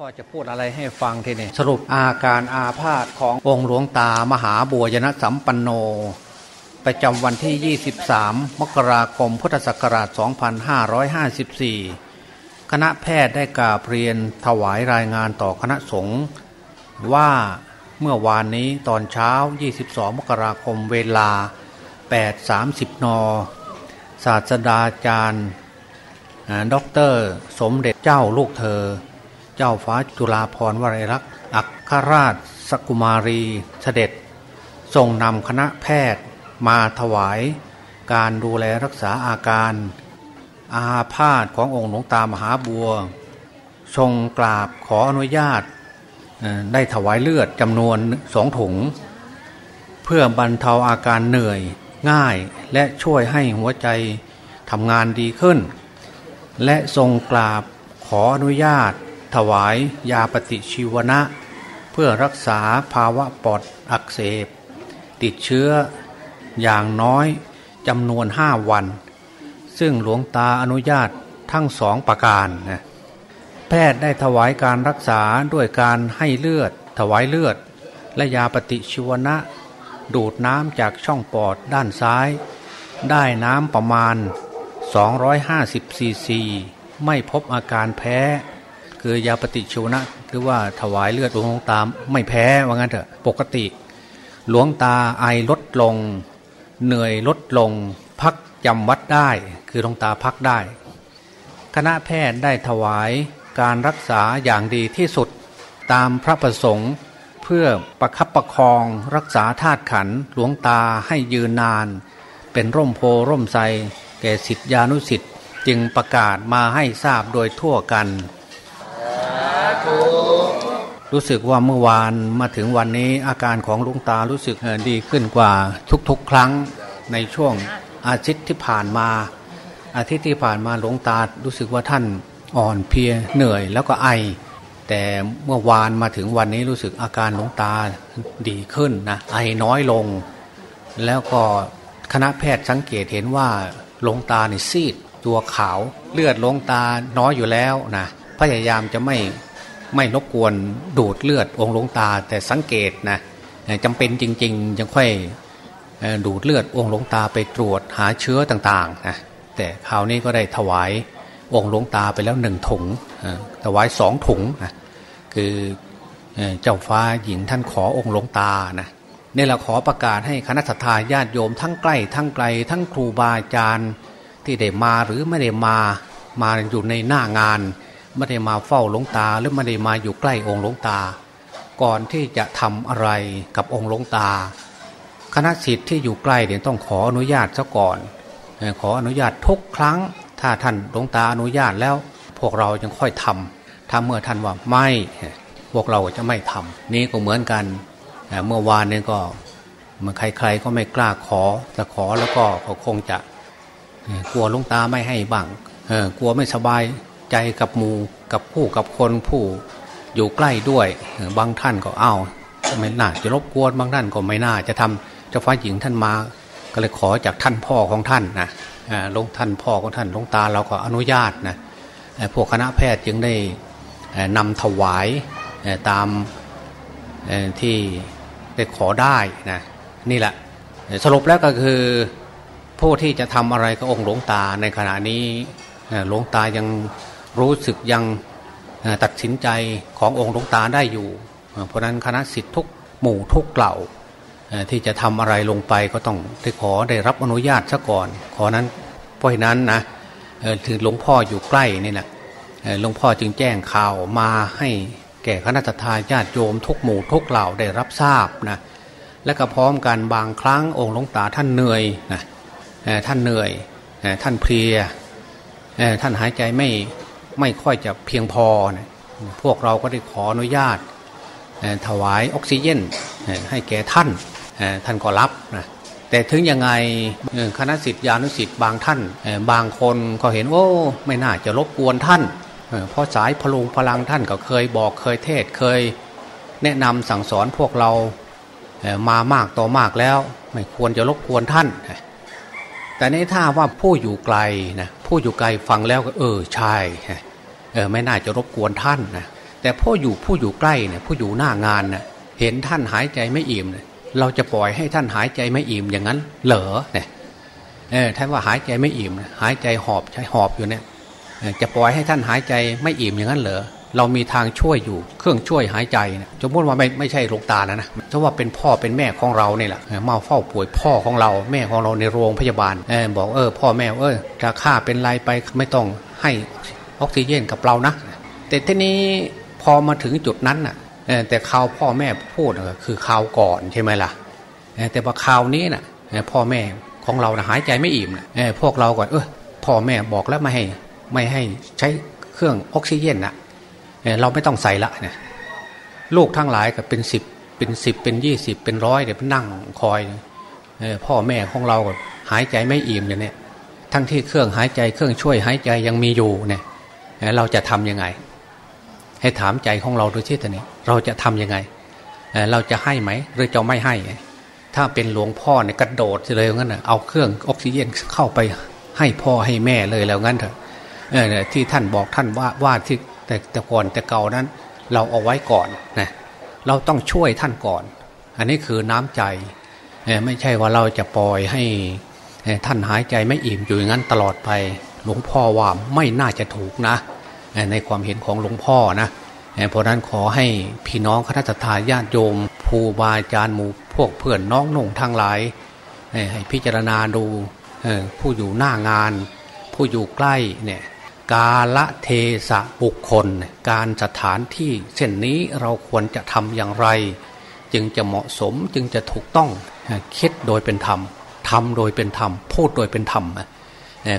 พ่อจะพูดอะไรให้ฟังทีนี้สรุปอาการอาพาธขององค์หลวงตามหาบัวยนสัมปันโน ประจำวันที่ 23 มกราคมพุทธศักราช 2554 คณะแพทย์ได้กราบเรียนถวายรายงานต่อคณะสงฆ์ว่าเมื่อวานนี้ตอนเช้า 22 มกราคมเวลา 8.30 น ศาสดาจารย์ด็อกเตอร์สมเด็จเจ้าลูกเธอ เจ้าฟ้าจุฬาภรณ์วรัยรักษ์อัครราชสกุมารีเสด็จทรงนำคณะแพทย์มาถวาย การดูแลรักษาอาการ อาพาธขององค์หลวงตามหาบัว ทรงกราบขออนุญาต ได้ถวายเลือดจำนวนสองถุง เพื่อบรรเทาอาการเหนื่อยง่ายและช่วยให้หัวใจทำงานดีขึ้น และทรงกราบขออนุญาต ถวายยาปฏิชีวนะ เพื่อรักษาภาวะปอดอักเสบ ติดเชื้ออย่างน้อยจำนวนห้าวัน ซึ่งหลวงตาอนุญาตทั้งสองประการนะแพทย์ได้ถวายการรักษาด้วยการให้เลือด ถวายเลือด และยาปฏิชีวนะ ดูดน้ำจากช่องปอดด้านซ้าย ได้น้ำประมาณ 250ซีซี ไม่พบอาการแพ้ คือยาปฏิชีวนะคือว่าถวายเลือดหลวงตาไม่แพ้ว่างั้นเถอะปกติ หลวงตาไอลดลง เหนื่อยลดลง พักจำวัดได้ คือหลวงตาพักได้ คณะแพทย์ได้ถวายการรักษาอย่างดีที่สุดตามพระประสงค์เพื่อประคับประคองรักษาธาตุขันหลวงตาให้ยืนนาน เป็นร่มโพร่มไทรแก่สิทธิานุสิทธิ์จึงประกาศมาให้ทราบโดยทั่วกัน รู้สึกว่าเมื่อวานมาถึงวันนี้อาการของลุงตารู้สึกดีขึ้นกว่าทุกๆ ครั้งในช่วงอาทิตย์ที่ผ่านมา อาทิตย์ที่ผ่านมาหลวงตารู้สึกว่าท่านอ่อนเพลียเหนื่อยแล้วก็ไอ แต่เมื่อวานมาถึงวันนี้รู้สึกอาการหลวงตาดีขึ้นนะไอน้อยลง แล้วก็คณะแพทย์สังเกตเห็นว่าหลวงตาเนี่ซีดตัวขาว เลือดหลวงตาน้อยอยู่แล้วนะพยายามจะไม่ ไม่รบกวนดูดเลือดองค์หลวงตา แต่สังเกตนะจำเป็นจริงๆยังค่อยดูดเลือดองค์หลวงตาไปตรวจหาเชื้อต่างๆนะแต่คราวนี้ก็ได้ถวายองค์หลวงตาไปแล้วหนึ่งถุงถวายสองถุงนะคือเจ้าฟ้าหญิงท่านขอองค์หลวงตานะนี่เราขอประกาศให้คณะสัตยาญาติโยมทั้งใกล้ทั้งไกล ทั้งครูบาอาจารย์ที่ได้มาหรือไม่ได้มามาอยู่ในหน้างาน ไม่ได้มาเฝ้าหลวงตาหรือไม่ได้มาอยู่ใกล้องค์หลวงตา ก่อนที่จะทำอะไรกับองค์หลวงตา คณะสิทธิ์ที่อยู่ใกล้เดี๋ยวต้องขออนุญาตซะก่อน ขออนุญาตทุกครั้ง ถ้าท่านหลวงตาอนุญาตแล้ว พวกเราจึงค่อยทำถ้าเมื่อท่านว่าไม่พวกเราจะไม่ทำนี่ก็เหมือนกันเมื่อวานนี้ก็มันใครๆก็ไม่กล้าขอจะขอแล้วก็คงจะกลัวลุงตาไม่ให้บ้างกลัวไม่สบาย ใจกับหมูกับผู้กับคนผู้อยู่ใกล้ด้วย บางท่านก็เอาไม่น่าจะรบกวนบางท่านก็ไม่น่าจะทำเจ้าฟ้าหญิงท่านมา ก็เลยขอจากท่านพ่อของท่านนะลงท่านพ่อของท่านลงตาเราก็อนุญาตนะพวกคณะแพทย์จึงได้นำถวายตามที่ได้ขอได้นะนี่แหละสรุปแล้วก็คือผู้ที่จะทำอะไรกับองค์หลวงตาในขณะนี้หลวงตายัง รู้สึกยังตัดสินใจขององค์หลวงตาได้อยู่ เพราะนั้นคณะสิทธิทุกหมู่ทุกเหล่าที่จะทำอะไรลงไปก็ต้องได้ขอได้รับอนุญาตซะก่อน ขอนั้นเพราะนั้นนะถึงหลวงพ่ออยู่ใกล้นี่แหละหลวงพ่อจึงแจ้งข่าวมาให้แก่คณะทาญาติโยมทุกหมู่ทุกเหล่าได้รับทราบนะและก็พร้อมกันบางครั้งองค์หลวงตาท่านเหนื่อยนะท่านเหนื่อยท่านเพลียท่านหายใจไม่ ไม่ค่อยจะเพียงพอนะพวกเราก็ได้ขออนุญาตถวายออกซิเจนให้แก่ท่านท่านก็รับนะแต่ถึงยังไงคณะสิทธิานุสิทธิ์บางท่าน บางคนก็เห็นโอ้ไม่น่าจะรบกวนท่าน เพราะสายพลุงพลังท่านก็เคยบอกเคยเทศเคยแนะนำสั่งสอนพวกเรามามากต่อมากแล้ว ไม่ควรจะรบกวนท่าน แต่ในถ้าว่าผู้อยู่ไกลนะผู้อยู่ไกลฟังแล้วก็ เออใช่เออไม่น่าจะรบกวนท่านนะแต่พ่ออยู่ผู้อยู่ใกล้เนี่ยผู้อยู่หน้างานเน่ยเห็นท่านหายใจไม่อิ่มเเราจะปล่อยให้ท่านหายใจไม่อิ่มอย่างนั้น เหรอเนี่ยเออท่านว่าหายใจไม่อิ่มหายใจหอบใช้หอบอยู่เนี่ยจะปล่อยให้ท่านหายใจไม่อิ่มอย่างนั้นเหรอ เรามีทางช่วยอยู่ เครื่องช่วยหายใจนี่ยสมมติว่าไม่ไม่ใช่โรงตานะนะถ้าว่าเป็นพ่อเป็นแม่ของเราเนี่ยแหละมาเฝ้าป่วยพ่อของเรา แม่ของเราในโรงพยาบาลเออบอกเออ พ่อแม่เออจะฆ่าเป็นไรไปไม่ต้องให้ออกซิเจนกับเรานะแต่ทีนี้พอมาถึงจุดนั้นน่ะแต่ข่าวพ่อแม่พูดคือข่าวก่อนใช่ไหมล่ะแต่พอข่าวนี้น่ะพ่อแม่ของเรานะหายใจไม่อิ่มนะพวกเราก่อนเออพ่อแม่บอกแล้วไม่ให้ไม่ให้ใช้เครื่องออกซิเจนนะ เราไม่ต้องใส่ละเนี่ยลูกทั้งหลายก็เป็นสิบเป็นสิบเป็นยี่สิบเป็นร้อยเดี๋ยวนั่งคอยพ่อแม่ของเราหายใจไม่อิ่มอย่างนี้ทั้งที่เครื่องหายใจเครื่องช่วยหายใจยังมีอยู่เนี่ยเราจะทํำยังไง ให้ถามใจของเราดูที่ตัวนี้เราจะทํำยังไง เราจะให้ไหมหรือจะไม่ให้ ถ้าเป็นหลวงพ่อเนี่ยกระโดดเลยงั้นนะเอาเครื่องออกซิเจนเข้าไปให้พ่อให้แม่เลยแล้วงั้นเถอะที่ท่านบอกท่านว่าว่าที่ แต่แต่ก่อนแต่เก่านั้น เราเอาไว้ก่อนนะเราต้องช่วยท่านก่อน อันนี้คือน้ำใจไม่ใช่ว่าเราจะปล่อยให้ท่านหายใจไม่อิ่มอยู่อย่างนั้นตลอดไป หลวงพ่อว่าไม่น่าจะถูกนะ ในความเห็นของหลวงพ่อนะเพราะนั้นขอให้พี่น้องคณะทาญาติโยมครูบาอาจารย์หมู่พวกเพื่อนน้องนุ่งทั้งหลาย ให้พิจารณาดูผู้อยู่หน้างาน ผู้อยู่ใกล้เนี่ย กาละเทสะบุคคล การสถานที่เช่นนี้เราควรจะทำอย่างไร จึงจะเหมาะสมจึงจะถูกต้องคิดโดยเป็นธรรมทำโดยเป็นธรรมพูดโดยเป็นธรรม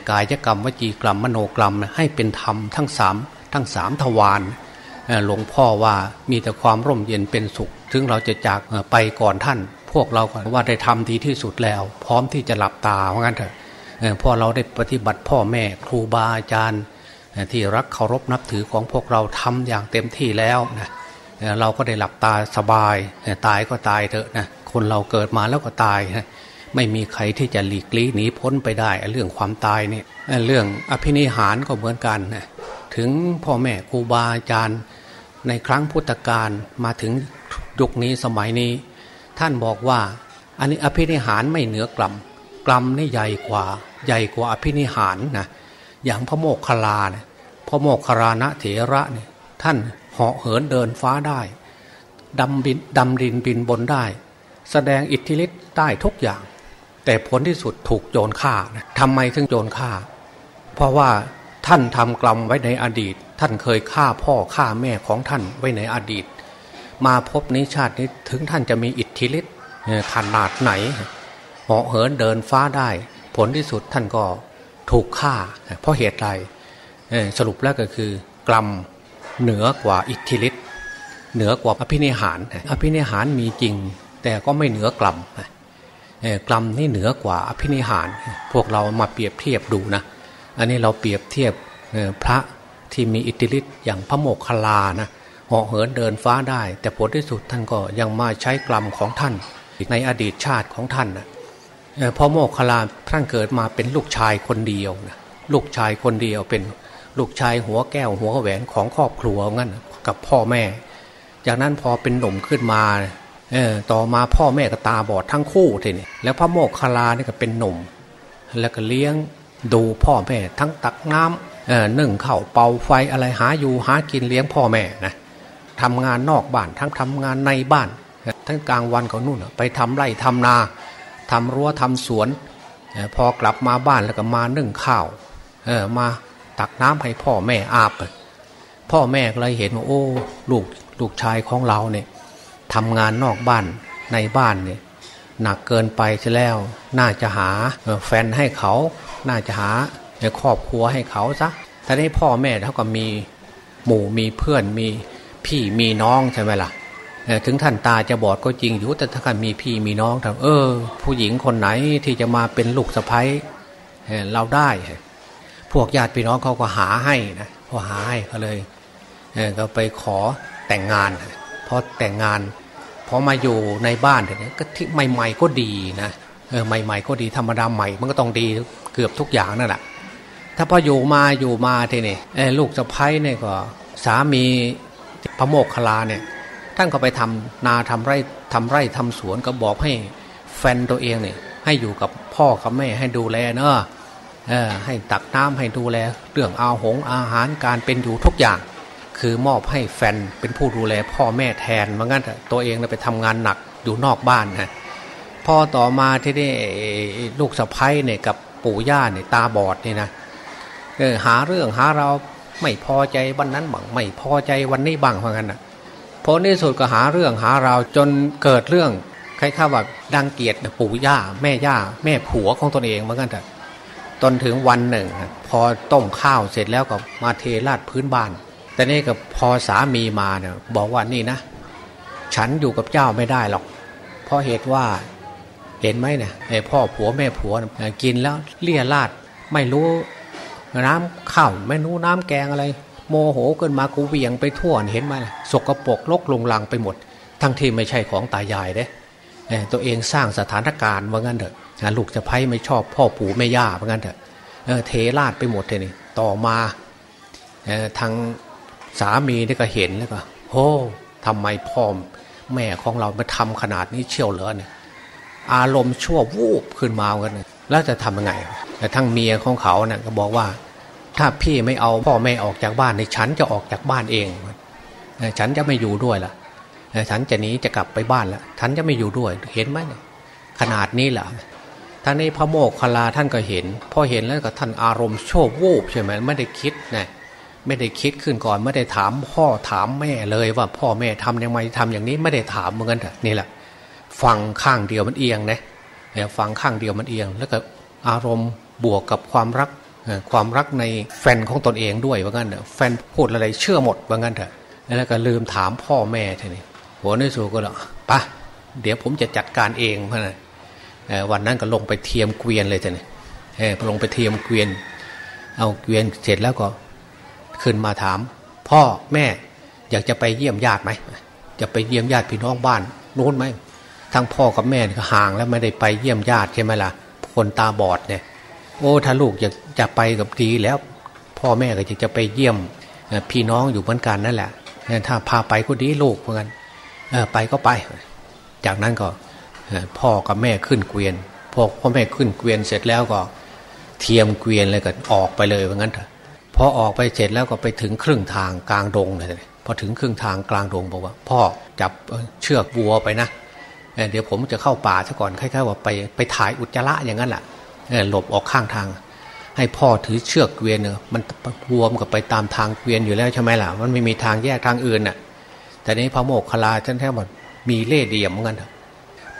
กายกรรมวจีกรรมมโนกรรมให้เป็นธรรมทั้งสามทั้งสามทวารหลวงพ่อว่ามีแต่ความร่มเย็นเป็นสุข ถึงเราจะจากไปก่อนท่าน พวกเราว่าได้ทำดีที่สุดแล้ว พร้อมที่จะหลับตาเพราะงั้นเถอะพอเราได้ปฏิบัติพ่อแม่ครูบาอาจารย์ ที่รักเคารพนับถือของพวกเราทำอย่างเต็มที่แล้วนะเราก็ได้หลับตาสบายตายก็ตายเถอะนะคนเราเกิดมาแล้วก็ตายนะไม่มีใครที่จะหลีกลี่หนีพ้นไปได้ เรื่องความตายเนี่ยเรื่องอภินิหารก็เหมือนกันนะถึงพ่อแม่ครูบาอาจารย์ในครั้งพุทธกาลมาถึงยุคนี้สมัยนี้ ท่านบอกว่าอันนี้อภินิหารไม่เหนือกลัมกลัมนี่ใหญ่กว่าใหญ่กว่าอภินิหารนะ อย่างพระโมกขลาเนี่ยพระโมกขลานะเถระเนี่ยท่านเหาะเหินเดินฟ้าได้ดำบินดำดินบินบนได้ แสดงอิทธิฤทธิ์ได้ทุกอย่าง แต่ผลที่สุดถูกโจรฆ่าทำไมถึงโจรฆ่า เพราะว่าท่านทำกรรมไว้ในอดีต ท่านเคยฆ่าพ่อฆ่าแม่ของท่านไว้ในอดีต มาพบนี้ชาตินี้ถึงท่านจะมีอิทธิฤทธิ์ขนาดไหนเหาะเหินเดินฟ้าได้ ผลที่สุดท่านก็ ถูกฆ่า เพราะเหตุใดสรุปแล้วก็คือกรรมเหนือกว่าอิทธิฤทธิ์เหนือกว่าอภินิหาร อภินิหารมีจริง แต่ก็ไม่เหนือกรรมกรรมนี่เหนือกว่าอภินิหาร พวกเรามาเปรียบเทียบดูนะ อันนี้เราเปรียบเทียบพระที่มีอิทธิฤทธิ์อย่างพระโมกขลานะเหาะเหินเดินฟ้าได้ แต่ผลที่สุดท่านก็ยังมาใช้กรรมของท่านในอดีตชาติของท่านนะ พอโมกขลาท่านเกิดมาเป็นลูกชายคนเดียวนะลูกชายคนเดียวเป็นลูกชายหัวแก้วหัวแหวนของครอบครัวงั้นกับพ่อแม่ จากนั้นพอเป็นหนุ่มขึ้นมาเออต่อมาพ่อแม่ก็ตาบอดทั้งคู่ทีนี้แล้วพระโมกขลานี่ก็เป็นหนุ่ม แล้วก็เลี้ยงดูพ่อแม่ทั้งตักน้ำเออนึ่งข้าวเป่าไฟอะไรหาอยู่หากินเลี้ยงพ่อแม่นะทำงานนอกบ้านทั้งทำงานในบ้าน ทั้งกลางวันก็นู่นไปทำไร่ทำนา ทำรั้วทำสวนพอกลับมาบ้านแล้วก็มานึ่งข้าวเออมาตักน้ำให้พ่อแม่อาบพ่อแม่ก็เลยเห็นว่าโอ้ลูกลูกชายของเราเนี่ยทำงานนอกบ้านในบ้านเนี่ยหนักเกินไปใช่แล้ว น่าจะหาแฟนให้เขา น่าจะหาครอบครัวให้เขาซะแต่นี้พ่อแม่เท่ากับมีหมู่มีเพื่อนมีพี่มีน้องใช่ไหมล่ะ ถึงท่านตาจะบอดก็จริงอยู่แต่ถ้ามีพี่มีน้องทำเออ ผู้หญิงคนไหนที่จะมาเป็นลูกสะพ้ายเราได้ พวกญาติพี่น้องเขาก็หาให้นะพอหาให้เขาเลยเก็ไปขอแต่งงานพอแต่งงานพอมาอยู่ในบ้านเนี่ยก็ที่ใหม่ ๆก็ดีนะเออใหม่ ๆ ก็ดีธรรมดาใหม่ มันก็ต้องดีเกือบทุกอย่างนั่นแหละถ้าพออยู่มาอยู่มาทีนี่ลูกสะพ้ายเนี่ยก็สามีพระโมกขลาเนี่ย ท่านก็ไปทำนาทำไร่ทำไร่ทำสวนก็บอกให้แฟนตัวเองเนี่ยให้อยู่กับพ่อกับแม่ให้ดูแลเนอะให้ตักน้ำให้ดูแล เรื่องอาหงอาหารการเป็นอยู่ทุกอย่าง คือมอบให้แฟนเป็นผู้ดูแลพ่อแม่แทนว่างั้นตัวเองไปทำงานหนักอยู่นอกบ้านนะพอต่อมาที่นี่ลูกสะพ้ยเนี่ยกับปู่ย่าเนี่ยตาบอดเนี่ยนะหาเรื่องหาเราไม่พอใจวันนั้นบังไม่พอใจวันนี้บังเพราะงั้นนะ พอในสุดก็หาเรื่องหาเราจนเกิดเรื่องใครข้าว่าดังเกียรติปู่ย่า แม่ย่า แม่ผัวของตนเองเหมือนกันเถอะจนถึงวันหนึ่ง พอต้มข้าวเสร็จแล้วก็มาเทราดพื้นบ้าน แต่นี่ก็พอสามีมาเนี่ยบอกว่านี่นะ ฉันอยู่กับเจ้าไม่ได้หรอก เพราะเหตุว่าเห็นไหมเนี่ยไอพ่อผัวแม่ผัวกินแล้วเลี่ยราดไม่รู้น้ำข้าวไม่รู้น้ำแกงอะไร โมโหเกินมากูเวียงไปทั่วเห็นไหมสกรปรกลกลงลังไปหมด ทั้งที่ไม่ใช่ของตายายเด้ตัวเองสร้างสถานการณ์ว่างั้นเถอะลูกจะไพ่ไม่ชอบพ่อปู่แม่ย่าว่างั้นเถอะเทราดไปหมดเลยนี่ต่อมาทางสามีนี่ก็เห็นแล้วก็โอ้ทำไมพ่อแม่ของเรามาทำขนาดนี้เชี่ยวเหลือเนี่ยอารมณ์ชั่ววูบขึ้นมากันแล้วจะทำยังไงแต่ทั้งเมียของเขาเนี่ยก็บอกว่า ถ้าพี่ไม่เอาพ่อแม่ออกจากบ้านในฉันจะออกจากบ้านเอง ฉันจะไม่อยู่ด้วยล่ะฉันจะหนีจะกลับไปบ้านล้วฉันจะไม่อยู่ด้วยเห็นไหมขนาดนี้แหละท่านนี้พระโมกขลาท่านก็เห็น พอเห็นแล้วก็ท่านอารมณ์โชควูบใช่ไหมไม่ได้คิดนะไม่ได้คิดขึ้นก่อนไม่ได้ถามพ่อถามแม่เลยว่าพ่อแม่ทำยังไงทำอย่างนี้ไม่ได้ถามเหมือนกันนี่แหละฟังข้างเดียวมันเอียงนะฟังข้างเดียวมันเอียง แล้วก็อารมณ์บวกกับความรัก ความรักในแฟนของตนเองด้วยว่างั้นเถอะแฟนพูดอะไรเชื่อหมดว่างั้นเถอะแล้วก็ลืมถามพ่อแม่ทีนี้หัวในสูก็แล้วปะเดี๋ยวผมจะจัดการเองพะนั้นวันนั้นก็ลงไปเทียมเกวียนเลยทีนี้ลงไปเทียมเกวียน เอาเกวียนเสร็จแล้วก็ขึ้นมาถาม พ่อแม่อยากจะไปเยี่ยมญาติไหมจะไปเยี่ยมญาติพี่น้องบ้านโน้นไหมทั้งพ่อกับแม่ก็ห่างแล้วไม่ได้ไปเยี่ยมญาติใช่ไหมล่ะคนตาบอดเนี่ย อ้ถ้าลูกจะจะไปกับดีแล้วพ่อแม่ก็จะจะไปเยี่ยมพี่น้องอยู่เหมือนกันนั่นแหละถ้าพาไปก็ดีลูกเหมือนกันไปก็ไป จากนั้นก็พ่อกับแม่ขึ้นเกวียนพอพ่อแม่ขึ้นเกวียนเสร็จแล้วก็ เทียมเกวียนเลยก็ออกไปเลยเหมือนกันเถอะพอออกไปเสร็จแล้วก็ไปถึงครึ่งทางกลางดงเลยพอถึงครึ่งทางกลางดงบอกว่า พ่อจับเชือกวัวไปนะเดี๋ยวผมจะเข้าป่าซะก่อนคล้ายๆว่าไปไปถ่ายอุจจาระอย่างนั้นแหละ หลบออกข้างทาง ให้พ่อถือเชือกเกวียนเนอะมันวัวมันก็ไปตามทางเกวียนอยู่แล้วใช่ไหมล่ะ มันไม่มีทางแยกทางอื่นน่ะ แต่นี้พระโมกขลาท่านแท้หมดมีเล่เดียมเหมือนกัน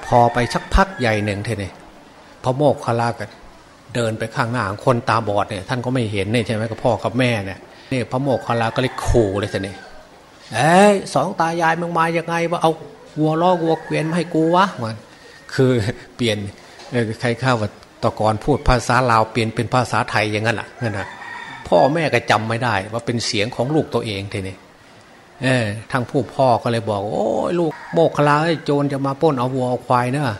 พอไปสักพักใหญ่หนึ่งเท่นี่พระโมกขลาก็เดินไปข้างหน้าคนตาบอดเนี่ยท่านก็ไม่เห็นเนี่ยใช่ไหมกับพ่อกับแม่เนี่ยนี่พระโมกขลาก็เลยขู่เลยท่นี่เอ้ยสองตายายมึงมายังไงว่าเอาวัวล้อวัวเกวียนมาให้กูวะมันคือเปลี่ยนใครข้าวว่า ตะกอนพูดภาษาลาวเปลี่ยนเป็นภาษาไทยอย่างนั้นแหละนั่นนะพ่อแม่ก็จำไม่ได้ ว่าเป็นเสียงของลูกตัวเองทีนี้เออทางผู้พ่อก็เลยบอก โอ้ยลูกโมกคลาโจรจะมาป้นเอาวัวเอาควายเนอะ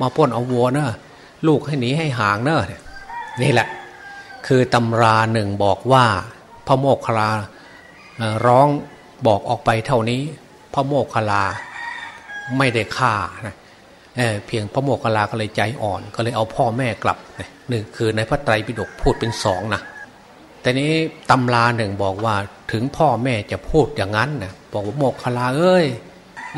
มาป้นเอาวัวเนอะลูกให้หนีให้ห่างเนอะนี่แหละ คือตำราหนึ่งบอกว่า พระโมกคลาร้องบอกออกไปเท่านี้ พระโมกคลาไม่ได้ฆ่านะ เเพียงพระโมกขลาก็เลยใจอ่อน ก็เลยเอาพ่อแม่กลับหนึ่งคือในพระไตรปิฎกพูดเป็นสองนะแต่นี้ตำราหนึ่งบอกว่าถึงพ่อแม่จะพูดอย่างนั้นนะบอกว่าโมกขลาเอ้ย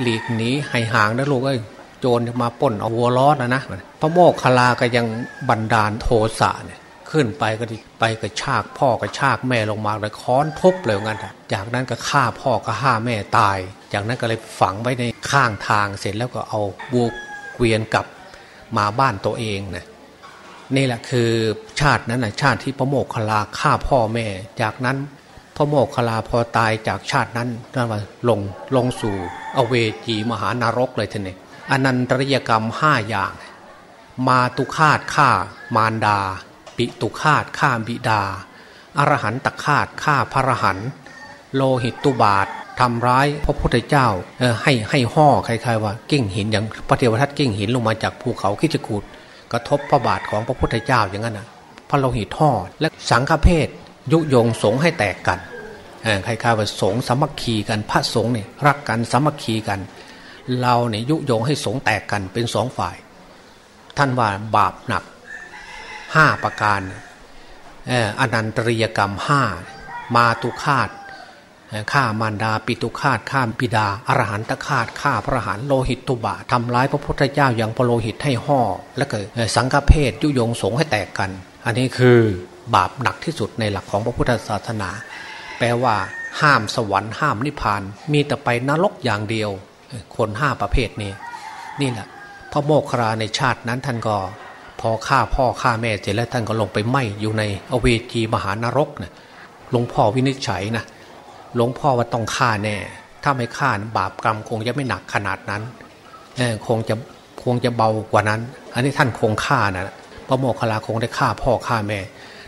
หลีกหนีให้ห่างนะลูกเอ้ยโจรมาป้นเอาวัวล้อนะนะพระโมกขลาก็ยังบันดาลโทสะเนี่ยขึ้นไปก็ไปกระชากพ่อกระชากแม่ลงมาเลยค้อนทุบเลยงั้นจากนั้นก็ฆ่าพ่อก็ฆ่าแม่ตาย จากนั้นก็เลยฝังไว้ในข้างทางเสร็จแล้วก็เอาบัว เกวียนกลับมาบ้านตัวเองนะนี่แหละคือชาตินั้นนะชาติที่พระโมกขลาฆ่าพ่อแม่ จากนั้นพระโมกขลาพอตายจากชาตินั้นนั่นว่าลงลงสู่อเวจีมหานรกเลยทีนี้อนันตริยกรรมห้าอย่าง มาตุคาตฆ่ามารดา ปิตุคาตฆ่าบิดาอรหันตคาตฆ่าพระรหันโลหิตตุบาท ทำร้ายพระพุทธเจ้าให้ให้ห่อใครๆว่ากิ้งหินอย่างพระเทวทัตกิ้งหินลงมาจากภูเขาคิจกูดกระทบพระบาทของพระพุทธเจ้าอย่างนั้นนะพระโลหิตห่อและสังฆเพศยุยงสงให้แตกกันใครๆว่าสงสามัคคีกันพระสงฆ์เนี่ยรักกันสามัคคีกัน เราเนี่ยยุยงให้สงแตกกันเป็นสองฝ่าย ท่านว่าบาปหนักห้าประการอนันตริยกรรมห้ามาตุคาต ฆ่ามารดาปิตุคาตฆ่าปิดาอรหันตคาตฆ่าพระหันโลหิตตุบะทำร้ายพระพุทธเจ้าอย่างพโลหิตให้ห่อและเกิดสังฆเพศยุยงสงให้แตกกัน อันนี้คือบาปหนักที่สุดในหลักของพระพุทธศาสนา แปลว่า ห้ามสวรรค์ห้ามนิพพาน มีแต่ไปนรกอย่างเดียว คนห้าประเภทนี้ นี่แหละพระโมคคราในชาตินั้นท่านก็ พอฆ่าพ่อฆ่าแม่เสร็จแล้วท่านก็ลงไปไหมอยู่ในอเวจีมหานรกนะหลวงพ่อวินิจฉัยนะ หลวงพ่อว่าต้องฆ่าแน่ ถ้าไม่ฆ่าบาปกรรมคงจะไม่หนักขนาดนั้นคงจะคงจะเบากว่านั้น อันนี้ท่านคงฆ่านะพระโมคคัลลาคงได้ฆ่าพ่อฆ่าแม่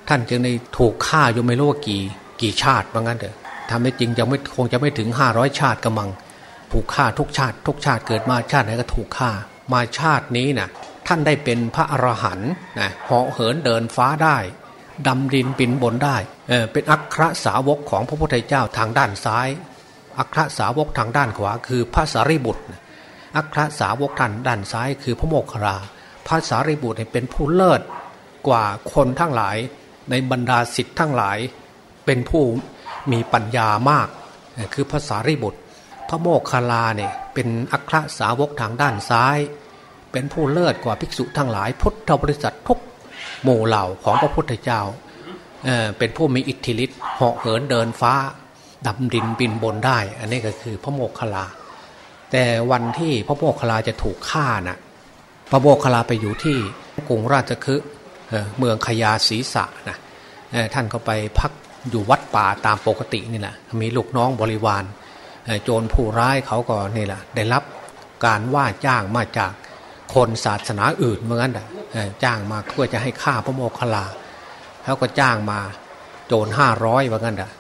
ท่านจึงได้ถูกฆ่าอยู่ไม่รู้ว่ากี่กี่ชาติว่างั้นเถอะทำได้จริงจะไม่คงจะไม่ถึงห้าร้อยชาติกำมัง ถูกฆ่าทุกชาติ ทุกชาติเกิดมาชาติไหนก็ถูกฆ่า มาชาตินี้นะท่านได้เป็นพระอรหันต์นะเหาะเหินเดินฟ้าได้ ดำดินปินบนได้เเป็นอัครสาวกของพระพุทธเจ้าทางด้านซ้าย อัครสาวกทางด้านขวา คือพระสารีบุตร อัครสาวกท่านด้านซ้าย คือพระโมคคราพระสารีบุตรเป็นผู้เลิศกว่าคนทั้งหลายในบรรดาสิทธิ์ทั้งหลาย เป็นผู้มีปัญญามาก คือพระสารีบุตร พระโมคคัลลาเนี่ยเป็นอัครสาวกทางด้านซ้าย เป็นผู้เลิศกว่าภิกษุทั้งหลายพุทธบริษัททุก หมู่เหล่าของพระพุทธเจ้าเเป็นผู้มีอิทธิฤทธิ์เหาะเหินเดินฟ้าดำดินบินบนได้ อันนี้ก็คือพระโมคคัลลา แต่วันที่พระโมคคัลลาจะถูกฆ่านะ่ะพระโมคคัลลาไปอยู่ที่กรุงราชคฤห์เมืองขยาศีสะนะท่านก็ไปพักอยู่วัดป่าตามปกตินี่แหละมีลูกน้องบริวารโจรผู้ร้ายเขาก็นี่แหละได้รับการว่าจ้างมาจาก คนศาสนาอื่นเหมือนกันจ้างมาเพื่อจะให้ฆ่าพระโมคคัลลาเขาก็จ้างมาโจรห้าร้อยว่างั้นอะ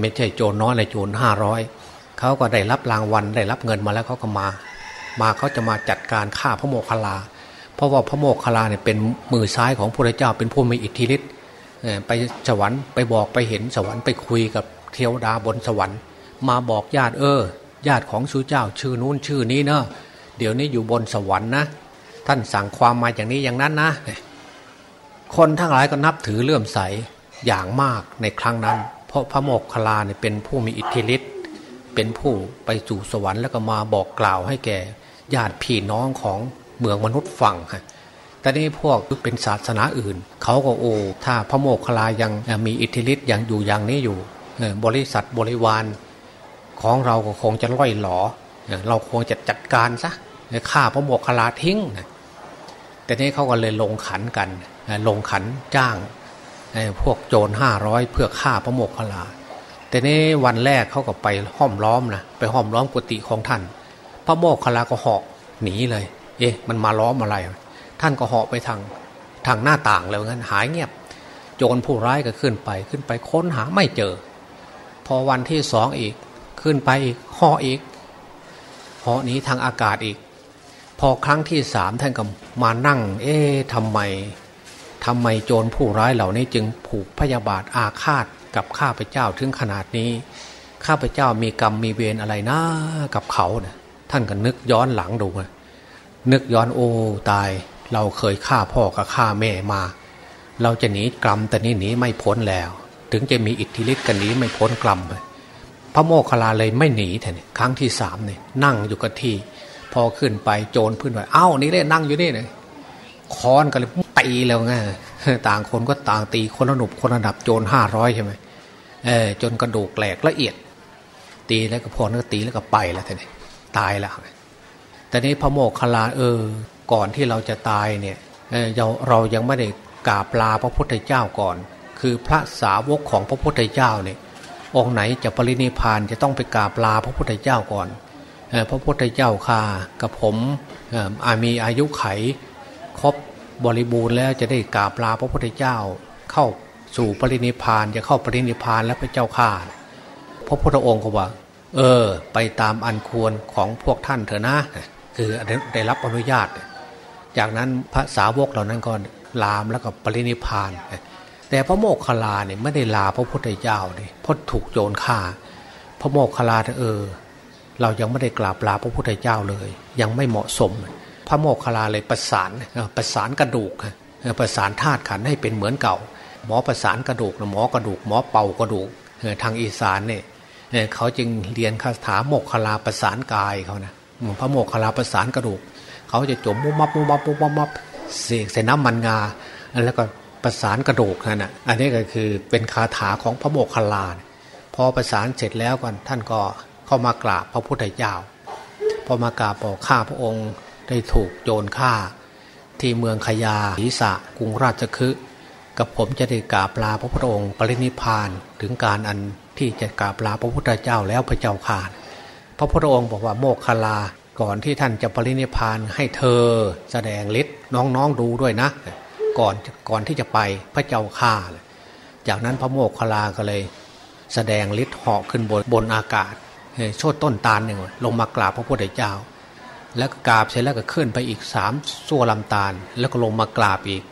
ไม่ใช่โจรน้อยเลยโจรห้าร้อยเขาก็ได้รับรางวัลได้รับเงินมาแล้วเขาก็มา มาเขาจะมาจัดการฆ่าพระโมคคัลลา เพราะว่าพระโมคคัลลาเนี่ยเป็นมือซ้ายของพระเจ้าเป็นผู้มีอิทธิฤทธิ์ไปสวรรค์ไปบอกไปเห็นสวรรค์ไปคุยกับเทวดาบนสวรรค์ มาบอกญาติเออ ญาติของชูเจ้าชื่อนู้นชื่อนี้เนอะเดี๋ยวนี้อยู่บนสวรรค์นะ ท่านสั่งความมาอย่างนี้อย่างนั้นนะ คนทั้งหลายก็นับถือเลื่อมใสอย่างมากในครั้งนั้น เพราะพระโมกขลาเนี่ยเป็นผู้มีอิทธิฤทธิ์เป็นผู้ไปสู่สวรรค์แล้วก็มาบอกกล่าวให้แก่ญาติพี่น้องของเมืองมนุษย์ฝั่งฮะแต่นี้พวกเป็นศาสนาอื่น เขาก็โอ้ถ้าพระโมกขลายังมีอิทธิฤทธิ์ยังอยู่อย่างนี้อยู่บริษัทบริวารของเราก็คงจะล่อยหลอ เราคงจะจัดการซะฆ่าพระโมกขลาทิ้งนะ แต่นี้เขาก็เลยลงขันกันลงขันจ้างพวกโจรห้าร้อยเพื่อฆ่าพระโมกขลาแต่นี้วันแรกเขาก็ไปห้อมล้อมนะไปห้อมล้อมกุฏิของท่าน พระโมกขลาก็เหาะหนีเลย เอ๊ะมันมาล้อมอะไร ท่านก็เหาะไปทางทางหน้าต่างเลยงั้นหายเงียบ โจรผู้ร้ายก็ขึ้นไปขึ้นไปค้นหาไม่เจอ พอวันที่สองอีกขึ้นไปอีกเหาะอีกเหาะหนีทางอากาศอีก พอครั้งที่สามท่านก็มานั่ง เอ๊ะทำไมทำไมโจรผู้ร้ายเหล่านี้จึงผูกพยาบาทอาฆาตกับข้าพเจ้าถึงขนาดนี้ ข้าพเจ้ามีกรรมมีเวรอะไรนะกับเขาเนะี่ยท่านก็นึกย้อนหลังดูนึกย้อนโอ้ตาย เราเคยฆ่าพ่อกับฆ่าแม่มา เราจะหนีกรรมแต่นี้หนีไม่พ้นแล้ว ถึงจะมีอิทธิฤทธิ์กันนี้ไม่พ้นกรรมพระโมคคัลลาเลยไม่หนีแทนครั้งที่สามเนี่ยนั่งอยู่กับที่ อขึ้นไปโจรพื้นไปเอ้านี่เลยนั่งอยู่นี่เลยค้อนกันเลยตีแล้วไงต่างคนก็ต่างตีคนละหนุบคนละดับโจรห้าร้อยใช่ไหมเออจนกระดูกแหลกละเอียด ตีแล้วก็พอแล้วก็ตีแล้วก็ไปแล้วท่นี่ตายแล้วแต่นี้พระโมกขลาเออ ก่อนที่เราจะตายเนี่ยเออเราเรายังไม่ได้กราบลาพระพุทธเจ้าก่อน คือพระสาวกของพระพุทธเจ้าเนี่ยองค์ไหนจะปรินิพานจะต้องไปกราบลาพระพุทธเจ้าก่อน พระพุทธเจ้าค่ากับผมอามีอายุไข ครบบริบูรณ์แล้วจะได้กราบลาพระพุทธเจ้า เข้าสู่ปรินิพานจะเข้าปรินิพานแล้วพระเจ้าข่าพระพุทธองค์ก็ว่า เออ ไปตามอันควรของพวกท่านเถอะนะ คือได้รับอนุญาต จากนั้นพระสาวกเหล่านั้นก็ลามแล้วก็ปรินิพานแต่พระโมกขลาเนี่ยไม่ได้ลาพระพุทธเจ้าเลยเพราะถูกโจรฆ่า พระโมกขลาเออ เรายังไม่ได้กราบลาพระพุทธเจ้าเลย ยังไม่เหมาะสม พระโมกขลาเลยประสานประสานกระดูกประสานธาตุขันให้เป็นเหมือนเก่า หมอประสานกระดูกหมอกระดูก หมอเป่ากระดูกทางอีสานเนี่ยเขาจึงเรียนคาถาโมกขลาประสานกายเขานะพระโมกขลาประสานกระดูก เขาจะจมมุมับมุมับมุมับมับเสกใส่น้ำมันงา แล้วก็ประสานกระดูกนั่นนะอันนี้ก็คือเป็นคาถาของพระโมกขลาพอประสานเสร็จแล้วก่อนท่านก็ เข้ามากราบพระพุทธเจ้าพอมากราบบอกข้าพระองค์ได้ถูกโจรฆ่า ที่เมืองขยาศีสะกรุงราชคฤห์กับผมจะได้กราบลาพระพุทธองค์ปรินิพานถึงการอันที่จะกราบลาพระพุทธเจ้าแล้วพระเจ้าข่าพระพุทธองค์บอกว่าโมกขลาก่อนที่ท่านจะปรินิพานให้เธอแสดงฤทธิ์น้องๆดูด้วยนะ ก่อนก่อนที่จะไปพระเจ้าข่าจากนั้นพระโมกขลาก็เลย แสดงฤทธิ์เหาะขึ้นบนบนอากาศ โชดต้นตาลหนึ่งลงมากราบพระพุทธเจ้า แล้วก็กราบเสร็จแล้วก็ขึ้นไปอีกสามสั่วลำตาล แล้วก็ลงมากราบอีก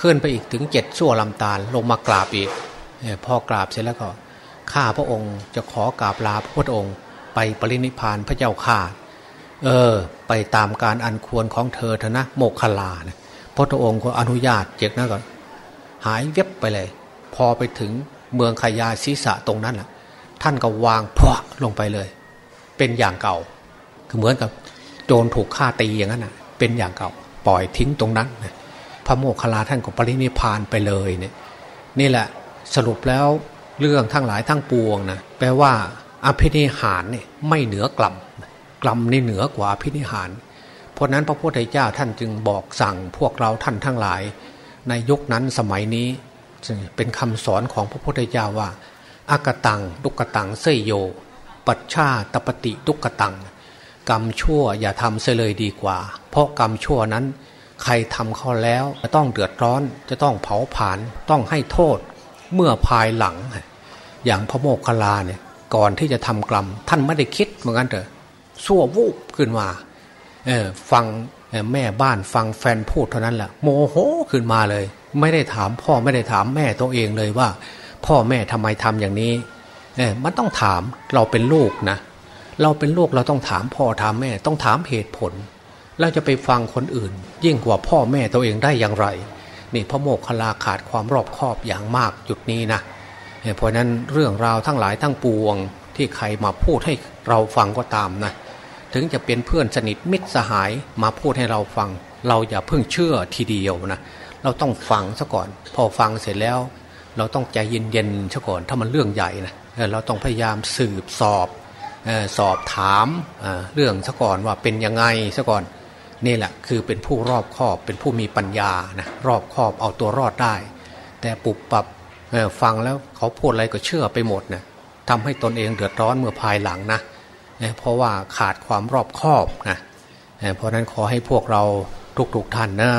ขึ้นไปอีกถึงเจ็ดสั่วลำตาล ลงมากราบอีกพอกราบเสร็จแล้วก็ข้าพระองค์จะขอกราบลาพระพุทธองค์ ไปปรินิพานพระเจ้าข่าเออ ไปตามการอันควรของเธอเถอะนะโมกขลานะพระองค์ก็อนุญาตเจ็กนั้นก็หายเว็บไปเลย พอไปถึงเมืองขยาศีสะตรงนั้นแหละ ท่านก็วางพวกลงไปเลย เป็นอย่างเก่า คือเหมือนกับโจรถูกฆ่าตีอย่างนั้นนะเป็นอย่างเก่า ปล่อยทิ้งตรงนั้นนะพระโมคคัลลาท่านก็ปรินิพานไปเลยเนี่ยนี่แหละสรุปแล้วเรื่องทั้งหลายทั้งปวงนะแปลว่าอภินิหารเนี่ยไม่เหนือกลัมกลัมนี่เหนือกว่าอภินิหาร เพราะนั้นพระพุทธเจ้าท่านจึงบอกสั่งพวกเราท่านทั้งหลาย ในยุคนั้นสมัยนี้เป็นคำสอนของพระพุทธเจ้าว่า อากตังตุกตังเสยโย ปัชชาตปฏิตุกตัง กรรมชั่วอย่าทำเสเลยดีกว่า เพราะกรรมชั่วนั้น ใครทำเขาแล้วจะต้องเดือดร้อนจะต้องเผาผลาญต้องให้โทษเมื่อภายหลัง อย่างพระโมกขลาเนี่ยก่อนที่จะทำกรรม ท่านไม่ได้คิดเหมือนกันเถอะสั่ววูบขึ้นมาเออฟังแม่บ้านฟังแฟนพูดเท่านั้นแหละโมโหขึ้นมาเลย ไม่ได้ถามพ่อไม่ได้ถามแม่ตัวเองเลยว่า พ่อแม่ทำไมทำอย่างนี้เออมันต้องถามเราเป็นลูกนะ เราเป็นลูกเราต้องถามพ่อถามแม่ ต้องถามเหตุผล เราจะไปฟังคนอื่น ยิ่งกว่าพ่อแม่ตัวเองได้อย่างไร นี่พระโมกขลาขาดความรอบคอบอย่างมากจุดนี้นะเพราะนั้นเรื่องราวทั้งหลายทั้งปวงที่ใครมาพูดให้เราฟังก็ตามนะ ถึงจะเป็นเพื่อนสนิทมิตรสหายมาพูดให้เราฟัง เราอย่าเพิ่งเชื่อทีเดียวนะ เราต้องฟังซะก่อน พอฟังเสร็จแล้ว เราต้องใจเย็นๆซะก่อนถ้ามันเรื่องใหญ่นะเราต้องพยายามสืบสอบสอบถามเรื่องซะก่อนว่าเป็นยังไงซะก่อนนี่แหละคือเป็นผู้รอบคอบเป็นผู้มีปัญญานะรอบคอบเอาตัวรอดได้ แต่ปุบปับฟังแล้วเขาพูดอะไรก็เชื่อไปหมดนะทำให้ตนเองเดือดร้อนเมื่อภายหลังนะเพราะว่าขาดความรอบคอบนะเพราะนั้นขอให้พวกเราทุกๆท่านนะ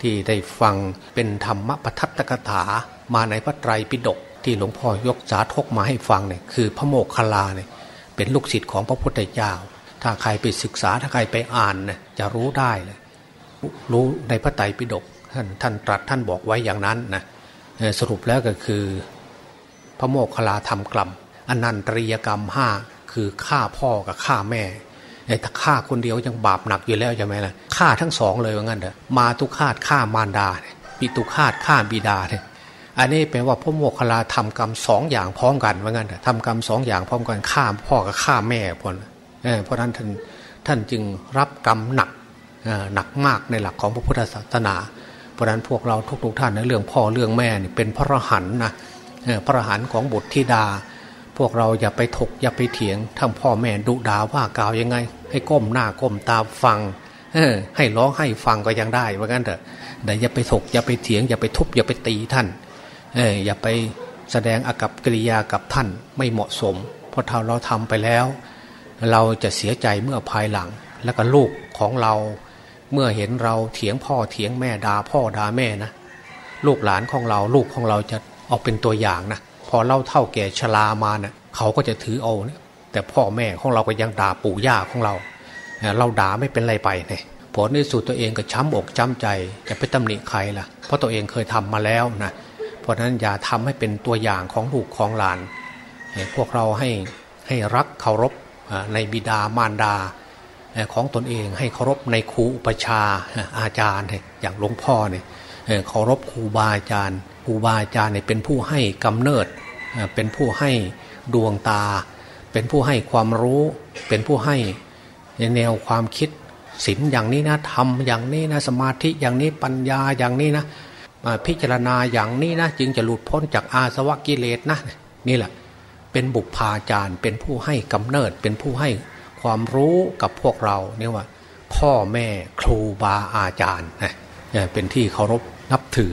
ที่ได้ฟังเป็นธรรมปทัตตกถา มาในพระไตรปิฎกที่หลวงพ่อยกสาธกมาให้ฟังเนี่ยคือพระโมกขลาเนี่ยเป็นลูกศิษย์ของพระพุทธเจ้า ถ้าใครไปศึกษาถ้าใครไปอ่านนะจะรู้ได้เลยรู้ในพระไตรปิฎกท่านท่านตรัสท่านบอกไว้อย่างนั้นนะสรุปแล้วก็คือ พระโมกขลาธรรมกลัมอนันตริยกรรมห้าคือฆ่าพ่อกับฆ่าแม่ถ้าฆ่าคนเดียวยังบาปหนักอยู่แล้วใช่ไหมล่ะฆ่าทั้งสองเลยว่างั้นเถอะมาตุคาตฆ่ามารดาปิตุคาตฆ่าบิดาเนี่ย อันนี้แปลว่าพระโมกขลาทำกรรมสองอย่างพร้อมกันว่างั้นเถอะทำกรรมสองอย่างพร้อมกันฆ่าพ่อกับฆ่าแม่พนเพราะนั้นท่านท่านจึงรับกรรมหนักหนักมากในหลักของพระพุทธศาสนา เพราะนั้นพวกเราทุกๆทท่านในเรื่องพ่อเรื่องแม่นี่เป็นพระรหันนะพระรหันของบุตรธิดา พวกเราอย่าไปถกอย่าไปเถียงทำพ่อแม่ดุด่าว่ากล่าวยังไง ให้ก้มหน้าก้มตาฟังให้ร้องให้ฟังก็ยังได้เหมือนกันเถอะแต่อย่าไปถกอย่าไปเถียงอย่าไปทุบอย่าไปตีท่าน อย่าไปแสดงอากับกิริยากับท่านไม่เหมาะสม เพราะถ้าเราทำไปแล้ว เราจะเสียใจเมื่อภายหลัง แล้วก็ลูกของเราเมื่อเห็นเราเถียงพ่อเถียงแม่ด่าพ่อด่าแม่นะลูกหลานของเราลูกของเราจะเอาเป็นตัวอย่างนะพอเล่าเท่าแก่ชรามาเนะ่ยเขาก็จะถือเอานี่ยแต่พ่อแม่ของเราก็ยังด่าปู่ย่าของเรา เราด่าไม่เป็นไรไปเนี่ยผลในสุดตัวเองก็ช้ำอกช้ำใจจะไปตำหนิใครล่ะ เพราะตัวเองเคยทำมาแล้วนะ เพราะนั้นอย่าทำให้เป็นตัวอย่างของลูกของหลาน พวกเราให้ให้รักเคารพในบิดามารดาของตนเองให้เคารพในครูอุปชาอาจารย์อย่างหลวงพ่อเนี่ยเคารพครูบาอาจารย์ครูบาอาจารย์เนี่ยเป็นผู้ให้กำเนิด เป็นผู้ให้ดวงตา เป็นผู้ให้ความรู้ เป็นผู้ให้แนวความคิดศีลอย่างนี้นะทำอย่างนี้นะสมาธิอย่างนี้ปัญญาอย่างนี้นะ พิจารณาอย่างนี้นะจึงจะหลุดพ้นจากอาสวะกิเลสนะนี่แหละ เป็นบุพาจารย์เป็นผู้ให้กำเนิด เป็นผู้ให้ความรู้กับพวกเราเนี่ยว่า พ่อแม่ครูบาอาจารย์นะเป็นที่เคารพนับถือ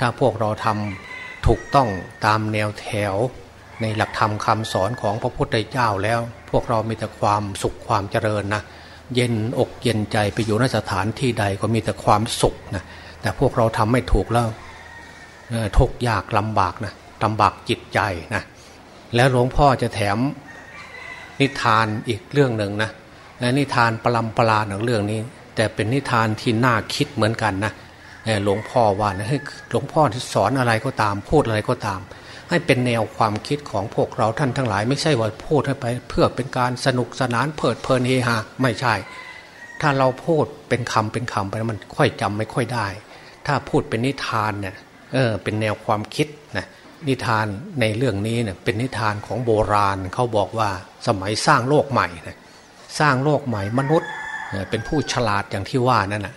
ถ้าพวกเราทำถูกต้องตามแนวแถว ในหลักธรรมคำสอนของพระพุทธเจ้าแล้ว พวกเรามีแต่ความสุขความเจริญนะเย็นอกเย็นใจไปอยู่ในสถานที่ใดก็มีแต่ความสุขนะ แต่พวกเราทำไม่ถูกแล้วทุกยากลำบากนะลำบากจิตใจนะแล้วหลวงพ่อจะแถมนิทานอีกเรื่องหนึ่งนะนิทานปลำปลาหนึ่งเรื่องนี้ แต่เป็นนิทานที่น่าคิดเหมือนกันนะหลวงพ่อว่านะหลวงพ่อที่สอนอะไรก็ตาม พูดอะไรก็ตาม ให้เป็นแนวความคิดของพวกเราท่านทั้งหลาย ไม่ใช่ว่าพูดให้ไป เพื่อเป็นการสนุกสนานเพิดเพลินเฮฮาไม่ใช่ ถ้าเราพูดเป็นคำเป็นคำไปมันค่อยจำไม่ค่อยได้ ถ้าพูดเป็นนิทานเนี่ยเออเป็นแนวความคิดนะนิทานในเรื่องนี้เนี่ยเป็นนิทานของโบราณเขาบอกว่าสมัยสร้างโลกใหม่นะสร้างโลกใหม่มนุษย์เป็นผู้ฉลาดอย่างที่ว่านั่นแหะ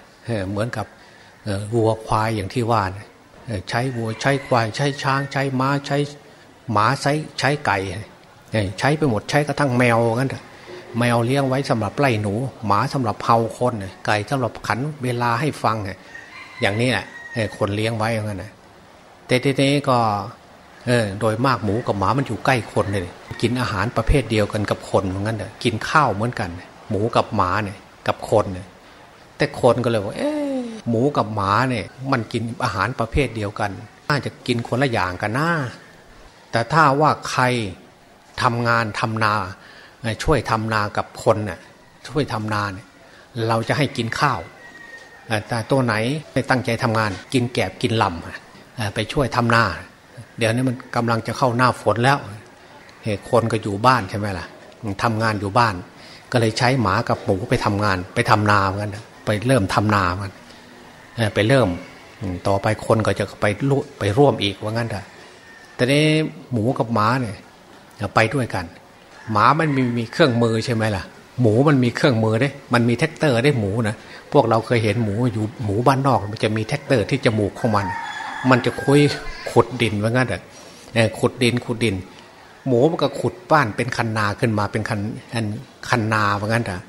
เหมือนกับวัวควายอย่างที่ว่านใช้วัวใช้ควาย ใช้ช้างใช้ม้าใช้หมาใช้ใช้ไก่ ใช้ไปหมดใช้กระทั่งแมวงั้นแมวเลี้ยงไว้สำหรับไล่หนู หมาสำหรับเผาคนไก่สำหรับขันเวลาให้ฟัง อย่างนี้แหละคนเลี้ยงไว้อย่างนั้นะแต่ทีนี้ก็เออโดยมากหมูกับหมามันอยู่ใกล้คนเลยกินอาหารประเภทเดียวกันกับคนเหมือนกันเลยกินข้าวเหมือนกัน หมูกับหมาเนี่ยกับคนเนี่ยแต่คนก็เลยว่าเออหมูกับหมาเนี่ยมันกินอาหารประเภทเดียวกันน่าจะกินคนละอย่างกันนะแต่ถ้าว่าใครทำงานทำนา ช่วยทำนากับคนเนี่ยช่วยทำนาเนี่ยเราจะให้กินข้าว แต่ตัวไหนไม่ตั้งใจทำงาน กินแกบกินลำไปช่วยทำนาเดี๋ยวนี้มันกำลังจะเข้าหน้าฝนแล้วเหตุคนก็อยู่บ้านใช่ไหมล่ะทำงานอยู่บ้าน ก็เลยใช้หมากับหมูไปทำงาน ไปทำนาเหมือนกันไปเริ่มทำนาเหมือนไปเริ่มต่อไปคนก็จะไปไปร่วมอีกว่างั้นเถอะแต่นี้หมูกับหมาเนี่ยไปด้วยกัน หมามันมีมีเครื่องมือใช่ไหมล่ะ หมูมันมีเครื่องมือได้ มันมีแทรกเตอร์ได้หมูนะ พวกเราเคยเห็นหมูอยู่หมูบ้านนอก มันจะมีแทรกเตอร์ที่จมูกของมัน มันจะคุ้ยขุดดินว่างั้นเถอะขุดดินขุดดิน หมูมันก็ขุดบ้านเป็นคันนาขึ้นมาเป็นคันคันนาว่างั้นเถอะ